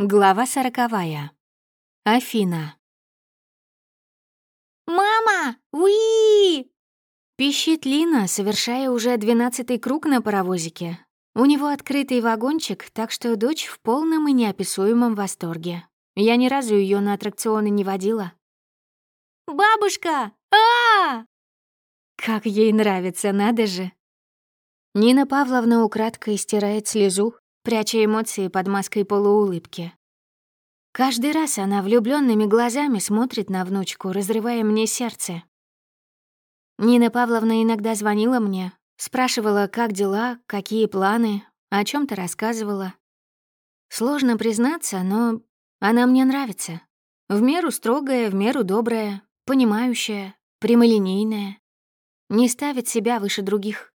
Глава сороковая. Афина. «Мама! Уи!» Пищит Лина, совершая уже двенадцатый круг на паровозике. У него открытый вагончик, так что дочь в полном и неописуемом восторге. Я ни разу ее на аттракционы не водила. «Бабушка! а, Как ей нравится, надо же. Нина Павловна украдкой стирает слезу, пряча эмоции под маской полуулыбки. Каждый раз она влюбленными глазами смотрит на внучку, разрывая мне сердце. Нина Павловна иногда звонила мне, спрашивала, как дела, какие планы, о чем то рассказывала. Сложно признаться, но она мне нравится. В меру строгая, в меру добрая, понимающая, прямолинейная. Не ставит себя выше других.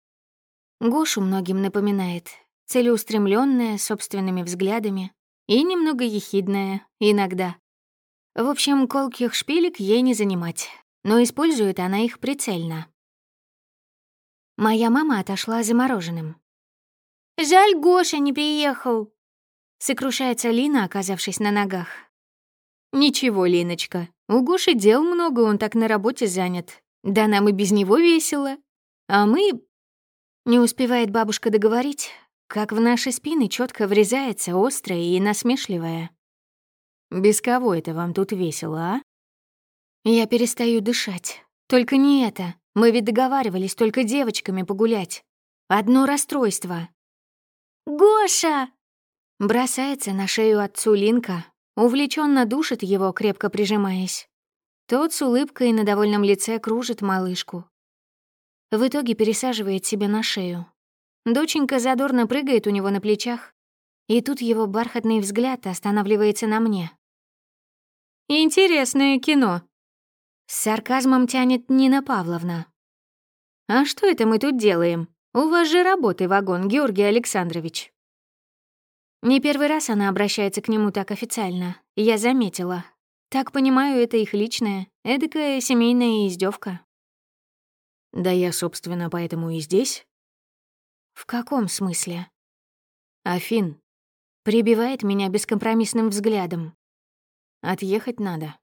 Гошу многим напоминает, целеустремленная, собственными взглядами и немного ехидная иногда. В общем, колких шпилек ей не занимать, но использует она их прицельно. Моя мама отошла замороженным. «Жаль, Гоша не приехал!» — сокрушается Лина, оказавшись на ногах. «Ничего, Линочка, у Гоши дел много, он так на работе занят. Да нам и без него весело. А мы...» Не успевает бабушка договорить, как в наши спины четко врезается острая и насмешливая. «Без кого это вам тут весело, а?» Я перестаю дышать. Только не это. Мы ведь договаривались только девочками погулять. Одно расстройство. «Гоша!» Бросается на шею отцу Линка, увлеченно душит его, крепко прижимаясь. Тот с улыбкой на довольном лице кружит малышку. В итоге пересаживает себе на шею, Доченька задорно прыгает у него на плечах, и тут его бархатный взгляд останавливается на мне. «Интересное кино», — с сарказмом тянет Нина Павловна. «А что это мы тут делаем? У вас же работы вагон, Георгий Александрович». Не первый раз она обращается к нему так официально, я заметила. Так понимаю, это их личная, эдакая семейная издевка. Да я, собственно, поэтому и здесь. «В каком смысле?» «Афин», прибивает меня бескомпромиссным взглядом. «Отъехать надо».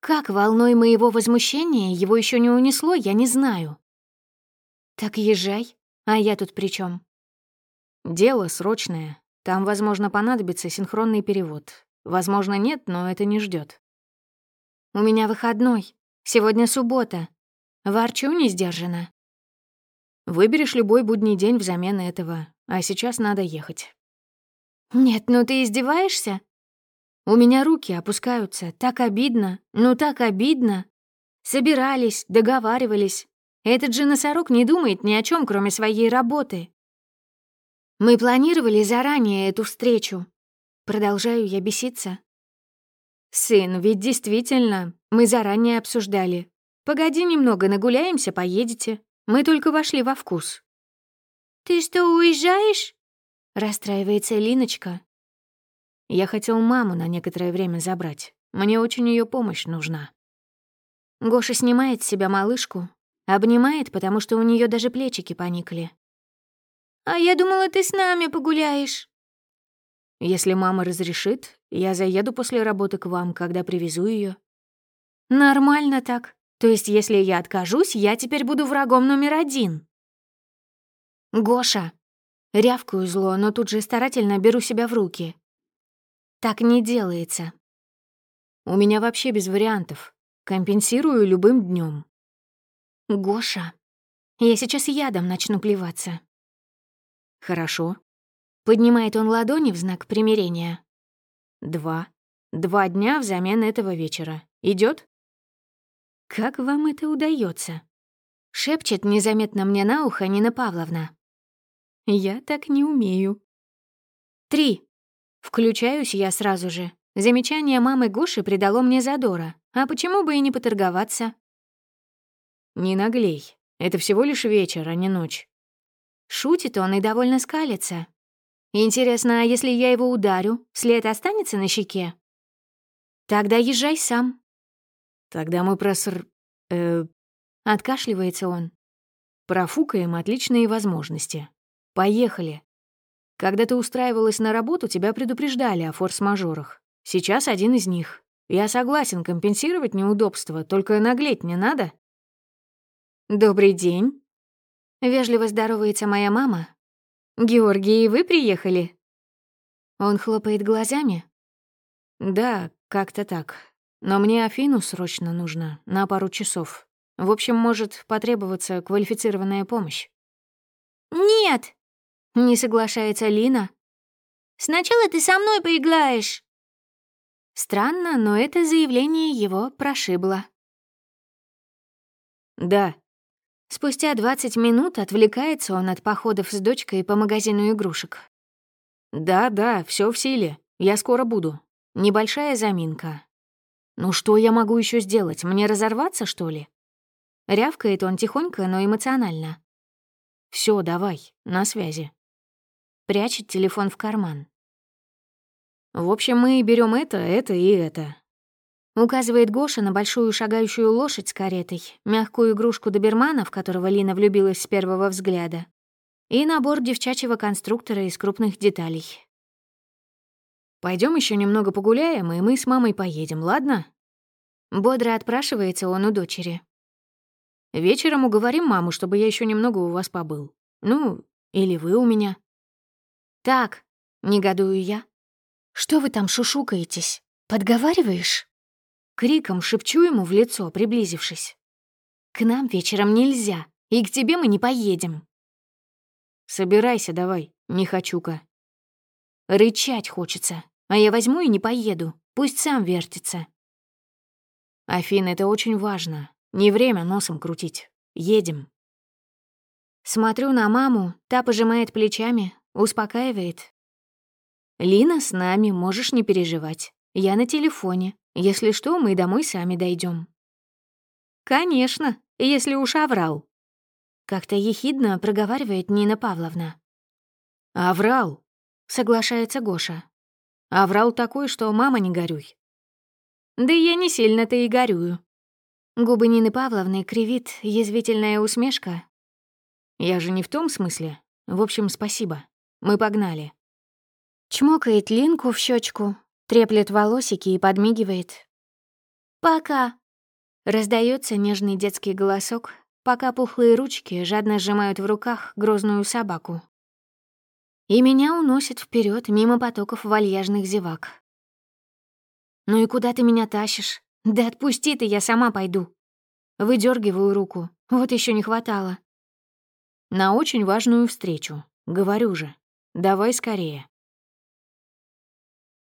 Как волной моего возмущения его еще не унесло, я не знаю. «Так езжай, а я тут при чем? «Дело срочное. Там, возможно, понадобится синхронный перевод. Возможно, нет, но это не ждет. «У меня выходной. Сегодня суббота. Ворчу не сдержанно. Выберешь любой будний день взамен этого, а сейчас надо ехать. Нет, ну ты издеваешься? У меня руки опускаются, так обидно, ну так обидно. Собирались, договаривались. Этот же носорог не думает ни о чем, кроме своей работы. Мы планировали заранее эту встречу. Продолжаю я беситься. Сын, ведь действительно, мы заранее обсуждали. Погоди немного, нагуляемся, поедете. Мы только вошли во вкус». «Ты что, уезжаешь?» — расстраивается Линочка. «Я хотел маму на некоторое время забрать. Мне очень ее помощь нужна». Гоша снимает с себя малышку, обнимает, потому что у нее даже плечики поникли. «А я думала, ты с нами погуляешь». «Если мама разрешит, я заеду после работы к вам, когда привезу ее. «Нормально так. То есть, если я откажусь, я теперь буду врагом номер один. Гоша. Рявкаю зло, но тут же старательно беру себя в руки. Так не делается. У меня вообще без вариантов. Компенсирую любым днем. Гоша. Я сейчас ядом начну плеваться. Хорошо. Поднимает он ладони в знак примирения. Два. Два дня взамен этого вечера. Идет? «Как вам это удается? шепчет незаметно мне на ухо Нина Павловна. «Я так не умею». «Три». Включаюсь я сразу же. Замечание мамы Гоши придало мне задора. А почему бы и не поторговаться? «Не наглей. Это всего лишь вечер, а не ночь». Шутит он и довольно скалится. Интересно, а если я его ударю, след останется на щеке? Тогда езжай сам. Тогда мы проср... Э... Откашливается он. Профукаем отличные возможности. Поехали. Когда ты устраивалась на работу, тебя предупреждали о форс-мажорах. Сейчас один из них. Я согласен компенсировать неудобства, только наглеть не надо. Добрый день. Вежливо здоровается моя мама. Георгий, вы приехали? Он хлопает глазами. Да, как-то так. Но мне Афину срочно нужно, на пару часов. В общем, может потребоваться квалифицированная помощь. «Нет!» — не соглашается Лина. «Сначала ты со мной поиграешь!» Странно, но это заявление его прошибло. «Да». Спустя 20 минут отвлекается он от походов с дочкой по магазину игрушек. «Да, да, все в силе. Я скоро буду. Небольшая заминка. Ну что я могу еще сделать? Мне разорваться, что ли?» Рявкает он тихонько, но эмоционально. Все, давай, на связи». Прячет телефон в карман. В общем, мы берем это, это и это. Указывает Гоша на большую шагающую лошадь с каретой, мягкую игрушку добермана, в которого Лина влюбилась с первого взгляда, и набор девчачьего конструктора из крупных деталей. Пойдем еще немного погуляем, и мы с мамой поедем, ладно?» Бодро отпрашивается он у дочери. «Вечером уговорим маму, чтобы я еще немного у вас побыл. Ну, или вы у меня». «Так», — негодую я, «Что вы там шушукаетесь? Подговариваешь?» Криком шепчу ему в лицо, приблизившись. «К нам вечером нельзя, и к тебе мы не поедем». «Собирайся давай, не хочу-ка». Рычать хочется, а я возьму и не поеду, пусть сам вертится. Афина, это очень важно. Не время носом крутить. Едем. Смотрю на маму, та пожимает плечами, успокаивает, «Лина с нами, можешь не переживать. Я на телефоне. Если что, мы домой сами дойдем. «Конечно, если уж оврал». Как-то ехидно проговаривает Нина Павловна. «Оврал», — соглашается Гоша. «Оврал такой, что мама не горюй». «Да я не сильно-то и горюю». Губы Нины Павловны кривит язвительная усмешка. «Я же не в том смысле. В общем, спасибо. Мы погнали». Чмокает Линку в щечку, треплет волосики и подмигивает. «Пока!» Раздается нежный детский голосок, пока пухлые ручки жадно сжимают в руках грозную собаку. И меня уносит вперед мимо потоков вальяжных зевак. «Ну и куда ты меня тащишь? Да отпусти ты, я сама пойду!» Выдергиваю руку, вот еще не хватало. «На очень важную встречу, говорю же. Давай скорее».